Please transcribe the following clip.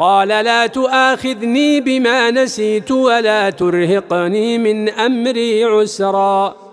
قال لا تؤاخذني بما نسيت ولا ترهقني من أمري عسرا.